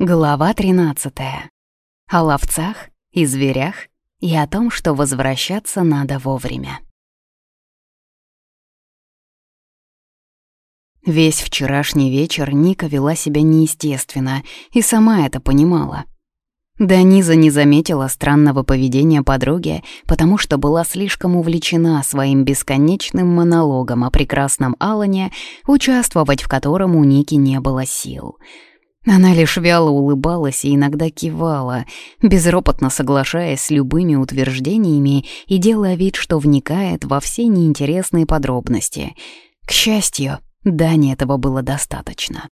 Глава 13. О ловцах и зверях и о том, что возвращаться надо вовремя. Весь вчерашний вечер Ника вела себя неестественно и сама это понимала. Даниза не заметила странного поведения подруги, потому что была слишком увлечена своим бесконечным монологом о прекрасном Алане, участвовать в котором у Ники не было сил — она лишь вяло улыбалась и иногда кивала, безропотно соглашаясь с любыми утверждениями и делая вид, что вникает во все неинтересные подробности. К счастью, Дане этого было достаточно.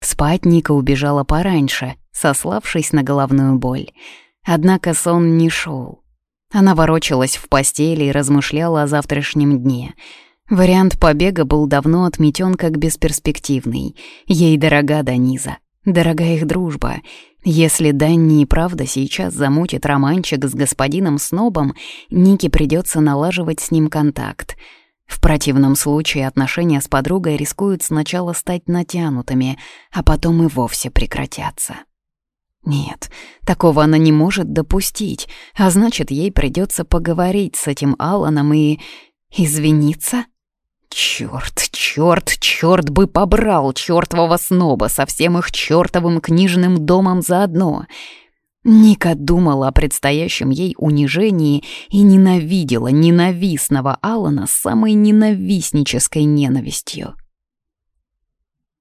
Спать Ника убежала пораньше, сославшись на головную боль. Однако сон не шел. Она ворочалась в постели и размышляла о завтрашнем дне — Вариант побега был давно отметен как бесперспективный. Ей дорога Даниза, дорога их дружба. Если Данни и правда сейчас замутит романчик с господином Снобом, Нике придется налаживать с ним контакт. В противном случае отношения с подругой рискуют сначала стать натянутыми, а потом и вовсе прекратятся. Нет, такого она не может допустить, а значит, ей придется поговорить с этим Алланом и... извиниться? Черт, черт, черт бы побрал чертового сноба со всем их чертовым книжным домом заодно. Ника думала о предстоящем ей унижении и ненавидела ненавистного Алана самой ненавистнической ненавистью.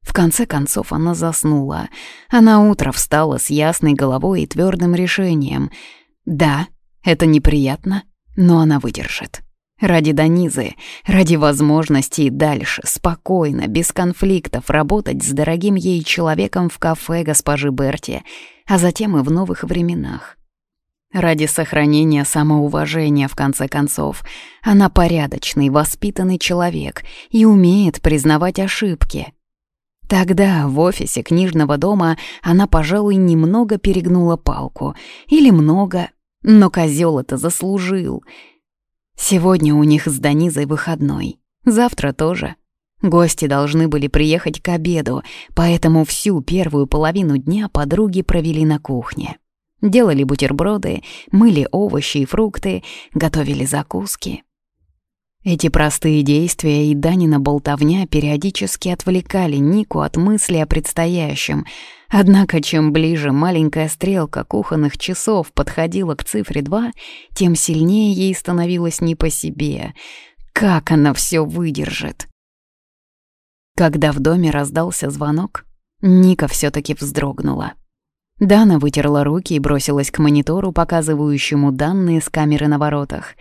В конце концов она заснула, а на утро встала с ясной головой и твердым решением. Да, это неприятно, но она выдержит. Ради Данизы, ради возможности дальше, спокойно, без конфликтов работать с дорогим ей человеком в кафе госпожи Берти, а затем и в новых временах. Ради сохранения самоуважения, в конце концов, она порядочный, воспитанный человек и умеет признавать ошибки. Тогда в офисе книжного дома она, пожалуй, немного перегнула палку. Или много, но козел это заслужил — Сегодня у них с Данизой выходной. Завтра тоже. Гости должны были приехать к обеду, поэтому всю первую половину дня подруги провели на кухне. Делали бутерброды, мыли овощи и фрукты, готовили закуски. Эти простые действия и Данина болтовня периодически отвлекали Нику от мысли о предстоящем. Однако чем ближе маленькая стрелка кухонных часов подходила к цифре 2, тем сильнее ей становилось не по себе. Как она все выдержит? Когда в доме раздался звонок, Ника все таки вздрогнула. Дана вытерла руки и бросилась к монитору, показывающему данные с камеры на воротах.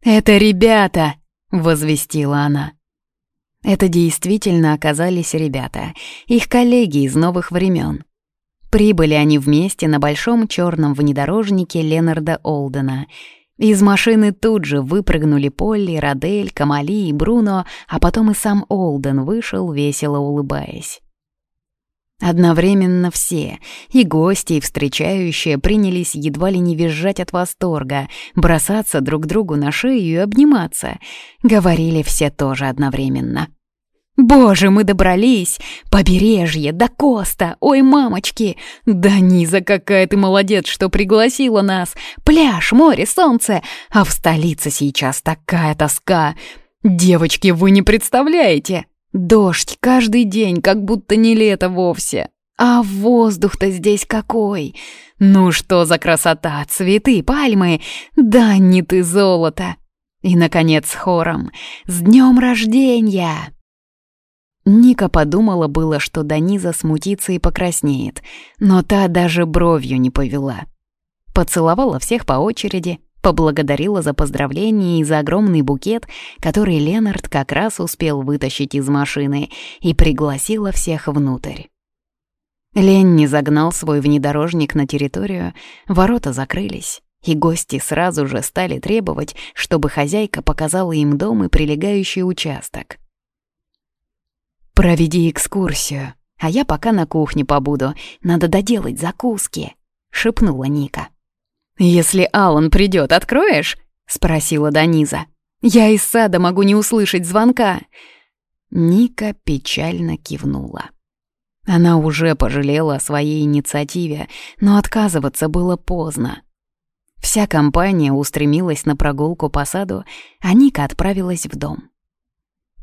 «Это ребята!» Возвестила она. Это действительно оказались ребята, их коллеги из новых времен. Прибыли они вместе на большом черном внедорожнике Ленарда Олдена. Из машины тут же выпрыгнули Полли, Радель, Камали и Бруно, а потом и сам Олден вышел, весело улыбаясь. Одновременно все, и гости, и встречающие, принялись едва ли не визжать от восторга, бросаться друг другу на шею и обниматься. Говорили все тоже одновременно. «Боже, мы добрались! Побережье, до Коста! Ой, мамочки! Да Низа, какая ты молодец, что пригласила нас! Пляж, море, солнце! А в столице сейчас такая тоска! Девочки, вы не представляете!» Дождь каждый день, как будто не лето вовсе. А воздух-то здесь какой! Ну что за красота, цветы, пальмы, да не ты золото! И, наконец, хором «С днем рождения!» Ника подумала было, что Даниза смутится и покраснеет, но та даже бровью не повела. Поцеловала всех по очереди, поблагодарила за поздравление и за огромный букет, который Ленард как раз успел вытащить из машины, и пригласила всех внутрь. Ленни загнал свой внедорожник на территорию, ворота закрылись, и гости сразу же стали требовать, чтобы хозяйка показала им дом и прилегающий участок. «Проведи экскурсию, а я пока на кухне побуду, надо доделать закуски», — шепнула Ника. «Если Алан придет, откроешь?» — спросила Даниза. «Я из сада могу не услышать звонка». Ника печально кивнула. Она уже пожалела о своей инициативе, но отказываться было поздно. Вся компания устремилась на прогулку по саду, а Ника отправилась в дом.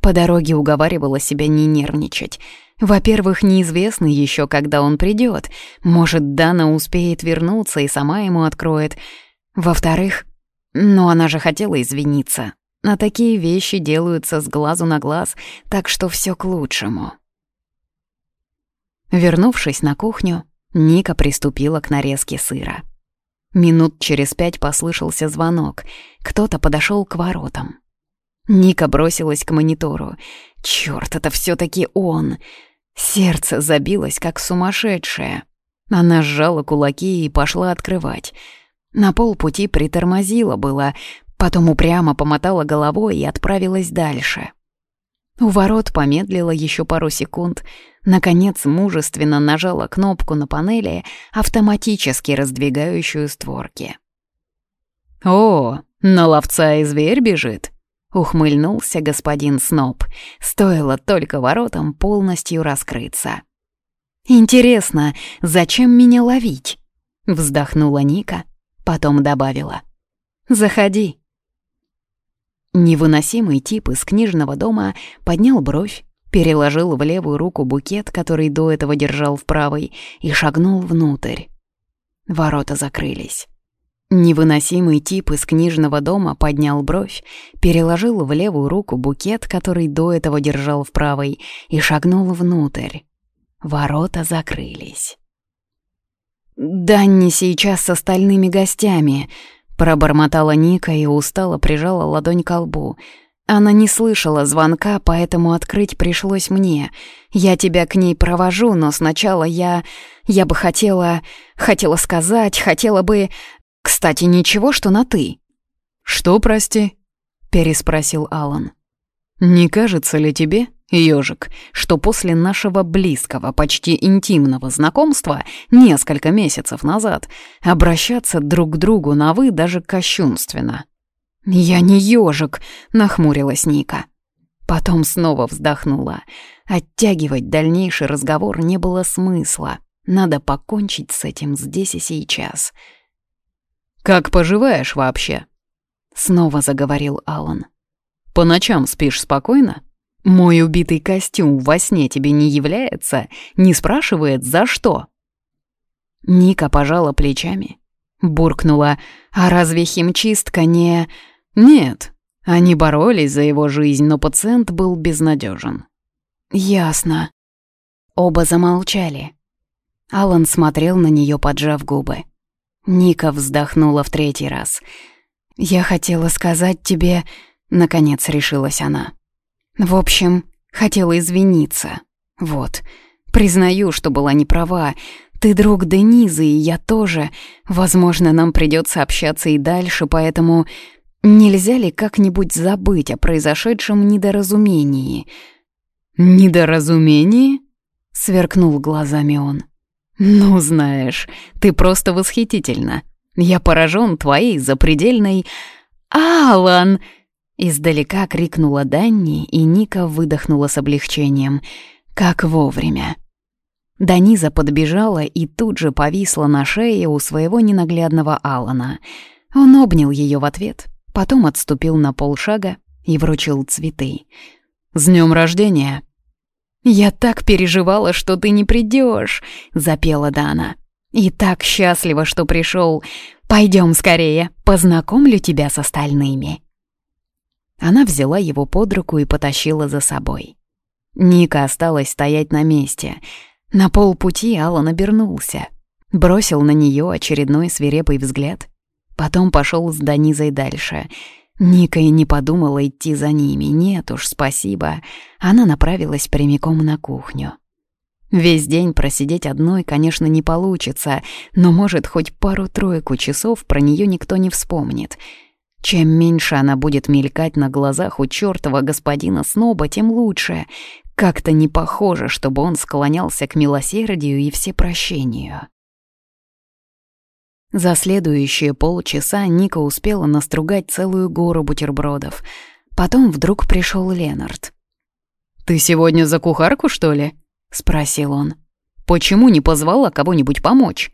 По дороге уговаривала себя не нервничать. Во-первых, неизвестно еще, когда он придет. Может, Дана успеет вернуться и сама ему откроет. Во-вторых, ну она же хотела извиниться. А такие вещи делаются с глазу на глаз, так что все к лучшему. Вернувшись на кухню, Ника приступила к нарезке сыра. Минут через пять послышался звонок. Кто-то подошел к воротам. Ника бросилась к монитору. Черт, это все таки он! Сердце забилось, как сумасшедшее. Она сжала кулаки и пошла открывать. На полпути притормозила было, потом упрямо помотала головой и отправилась дальше. У ворот помедлила еще пару секунд, наконец мужественно нажала кнопку на панели, автоматически раздвигающую створки. «О, на ловца и зверь бежит!» — ухмыльнулся господин Сноб. Стоило только воротам полностью раскрыться. «Интересно, зачем меня ловить?» — вздохнула Ника, потом добавила. «Заходи». Невыносимый тип из книжного дома поднял бровь, переложил в левую руку букет, который до этого держал в правой, и шагнул внутрь. Ворота закрылись. Невыносимый тип из книжного дома поднял бровь, переложил в левую руку букет, который до этого держал в правой, и шагнул внутрь. Ворота закрылись. «Данни сейчас с остальными гостями», Пробормотала Ника и устало прижала ладонь к лбу. Она не слышала звонка, поэтому открыть пришлось мне. Я тебя к ней провожу, но сначала я... Я бы хотела... Хотела сказать, хотела бы... Кстати, ничего, что на «ты». «Что, прости?» — переспросил Алан. «Не кажется ли тебе, Ёжик, что после нашего близкого, почти интимного знакомства несколько месяцев назад обращаться друг к другу на «вы» даже кощунственно. «Я не ёжик», — нахмурилась Ника. Потом снова вздохнула. Оттягивать дальнейший разговор не было смысла. Надо покончить с этим здесь и сейчас. «Как поживаешь вообще?» Снова заговорил Алан. «По ночам спишь спокойно?» Мой убитый костюм во сне тебе не является, не спрашивает, за что?» Ника пожала плечами, буркнула, «А разве химчистка не...» «Нет, они боролись за его жизнь, но пациент был безнадежен. «Ясно». Оба замолчали. Алан смотрел на нее, поджав губы. Ника вздохнула в третий раз. «Я хотела сказать тебе...» Наконец решилась она. В общем, хотела извиниться. Вот. Признаю, что была не права. Ты друг Денизы, и я тоже. Возможно, нам придется общаться и дальше, поэтому нельзя ли как-нибудь забыть о произошедшем недоразумении? Недоразумении? Сверкнул глазами он. Ну, знаешь, ты просто восхитительна. Я поражен твоей запредельной... «Алан!» Издалека крикнула Данни, и Ника выдохнула с облегчением. Как вовремя. Даниза подбежала и тут же повисла на шее у своего ненаглядного Алана. Он обнял ее в ответ, потом отступил на полшага и вручил цветы. «С днем рождения!» «Я так переживала, что ты не придешь, запела Дана. «И так счастлива, что пришел. Пойдем скорее, познакомлю тебя с остальными». Она взяла его под руку и потащила за собой. Ника осталась стоять на месте. На полпути Алан обернулся. Бросил на нее очередной свирепый взгляд. Потом пошел с Данизой дальше. Ника и не подумала идти за ними. Нет уж, спасибо. Она направилась прямиком на кухню. Весь день просидеть одной, конечно, не получится, но, может, хоть пару-тройку часов про нее никто не вспомнит — чем меньше она будет мелькать на глазах у чёртова господина Сноба, тем лучше. Как-то не похоже, чтобы он склонялся к милосердию и всепрощению. За следующие полчаса Ника успела настругать целую гору бутербродов. Потом вдруг пришел Ленард. «Ты сегодня за кухарку, что ли?» — спросил он. Почему не позвала кого-нибудь помочь?»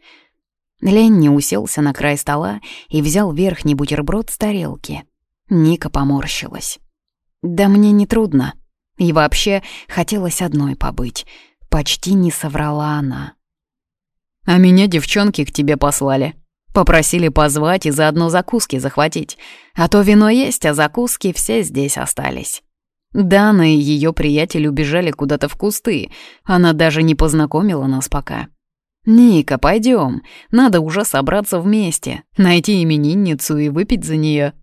Ленни уселся на край стола и взял верхний бутерброд с тарелки. Ника поморщилась. «Да мне не трудно. И вообще хотелось одной побыть. Почти не соврала она. «А меня девчонки к тебе послали. Попросили позвать и заодно закуски захватить. А то вино есть, а закуски все здесь остались». Дана и ее приятель убежали куда-то в кусты. Она даже не познакомила нас пока. «Ника, пойдем. Надо уже собраться вместе, найти именинницу и выпить за нее.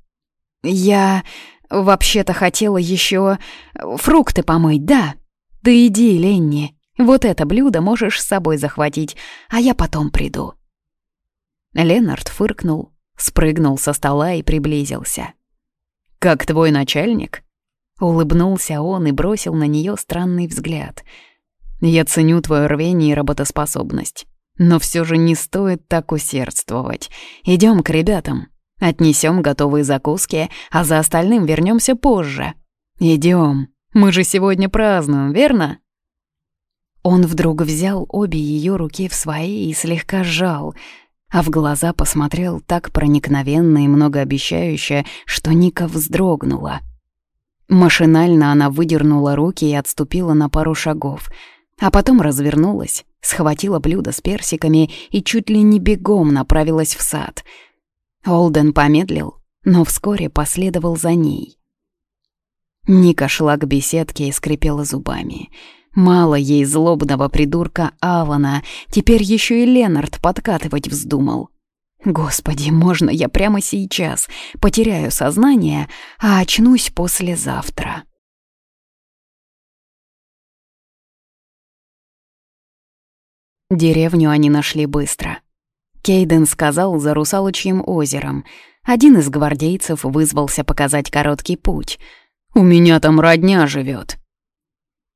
«Я вообще-то хотела еще фрукты помыть, да? Ты иди, Ленни. Вот это блюдо можешь с собой захватить, а я потом приду». Ленард фыркнул, спрыгнул со стола и приблизился. «Как твой начальник?» Улыбнулся он и бросил на нее странный взгляд. «Я ценю твое рвение и работоспособность. Но все же не стоит так усердствовать. Идем к ребятам. Отнесем готовые закуски, а за остальным вернемся позже. Идем. Мы же сегодня празднуем, верно?» Он вдруг взял обе ее руки в свои и слегка сжал, а в глаза посмотрел так проникновенно и многообещающе, что Ника вздрогнула. Машинально она выдернула руки и отступила на пару шагов, а потом развернулась, схватила блюдо с персиками и чуть ли не бегом направилась в сад. Олден помедлил, но вскоре последовал за ней. Ника шла к беседке и скрипела зубами. Мало ей злобного придурка Авана, теперь еще и Ленард подкатывать вздумал. Господи, можно я прямо сейчас потеряю сознание, а очнусь послезавтра? Деревню они нашли быстро. Кейден сказал за русалочьим озером. Один из гвардейцев вызвался показать короткий путь. «У меня там родня живет.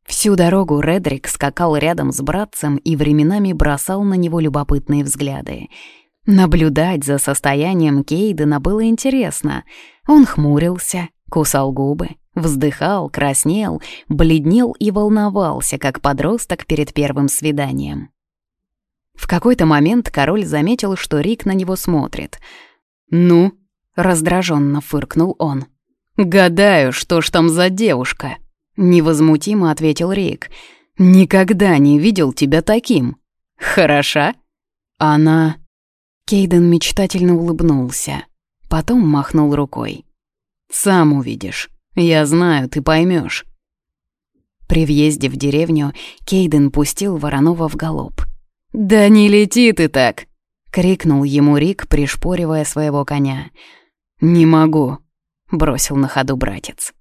Всю дорогу Редрик скакал рядом с братцем и временами бросал на него любопытные взгляды. Наблюдать за состоянием Кейдена было интересно. Он хмурился, кусал губы, вздыхал, краснел, бледнел и волновался, как подросток перед первым свиданием. В какой-то момент король заметил, что Рик на него смотрит. «Ну?» — раздраженно фыркнул он. «Гадаю, что ж там за девушка?» — невозмутимо ответил Рик. «Никогда не видел тебя таким. Хороша?» «Она...» Кейден мечтательно улыбнулся. Потом махнул рукой. «Сам увидишь. Я знаю, ты поймешь. При въезде в деревню Кейден пустил Воронова в галоп. «Да не лети ты так!» — крикнул ему Рик, пришпоривая своего коня. «Не могу», — бросил на ходу братец.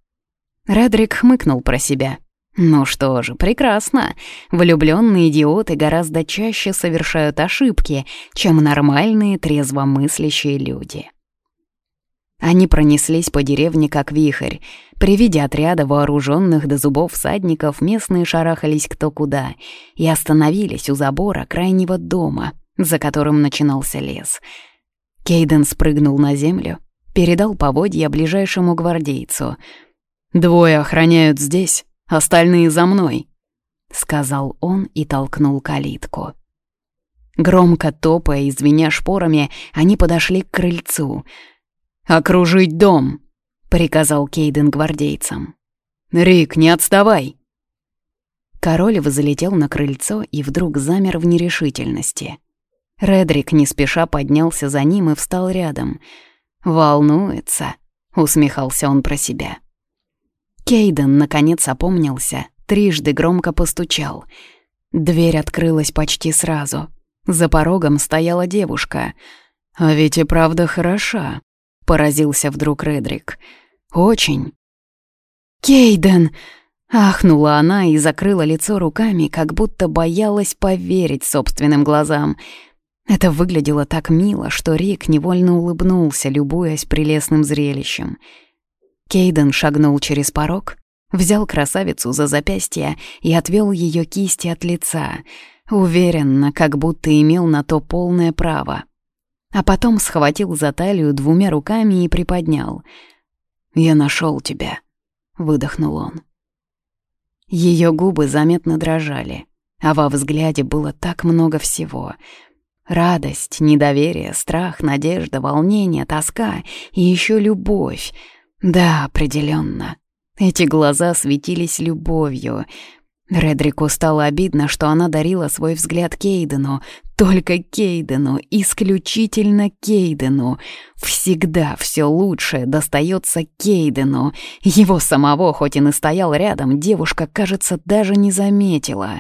Редрик хмыкнул про себя. «Ну что же, прекрасно. Влюбленные идиоты гораздо чаще совершают ошибки, чем нормальные трезвомыслящие люди». Они пронеслись по деревне как вихрь. При виде отряда вооруженных до зубов всадников местные шарахались кто куда и остановились у забора крайнего дома, за которым начинался лес. Кейден спрыгнул на землю, передал поводья ближайшему гвардейцу. «Двое охраняют здесь, остальные за мной», — сказал он и толкнул калитку. Громко топая и звеня шпорами, они подошли к крыльцу — «Окружить дом!» — приказал Кейден гвардейцам. «Рик, не отставай!» Король залетел на крыльцо и вдруг замер в нерешительности. Редрик не спеша поднялся за ним и встал рядом. «Волнуется», — усмехался он про себя. Кейден, наконец, опомнился, трижды громко постучал. Дверь открылась почти сразу. За порогом стояла девушка. «А ведь и правда хороша», поразился вдруг Редрик. «Очень». «Кейден!» — ахнула она и закрыла лицо руками, как будто боялась поверить собственным глазам. Это выглядело так мило, что Рик невольно улыбнулся, любуясь прелестным зрелищем. Кейден шагнул через порог, взял красавицу за запястье и отвел ее кисти от лица, уверенно, как будто имел на то полное право а потом схватил за талию двумя руками и приподнял. «Я нашел тебя», — выдохнул он. Ее губы заметно дрожали. а во взгляде было так много всего. Радость, недоверие, страх, надежда, волнение, тоска и еще любовь. Да, определенно. Эти глаза светились любовью. Редрику стало обидно, что она дарила свой взгляд Кейдену, только Кейдену, исключительно Кейдену. Всегда все лучшее достается Кейдену. Его самого, хоть и настоял рядом, девушка, кажется, даже не заметила.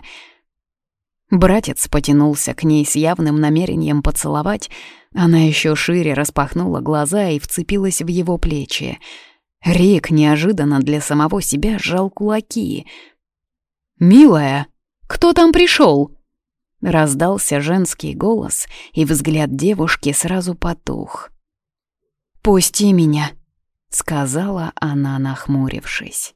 Братец потянулся к ней с явным намерением поцеловать. Она еще шире распахнула глаза и вцепилась в его плечи. Рик неожиданно для самого себя сжал кулаки — «Милая, кто там пришел?» Раздался женский голос, и взгляд девушки сразу потух. «Пусти меня», — сказала она, нахмурившись.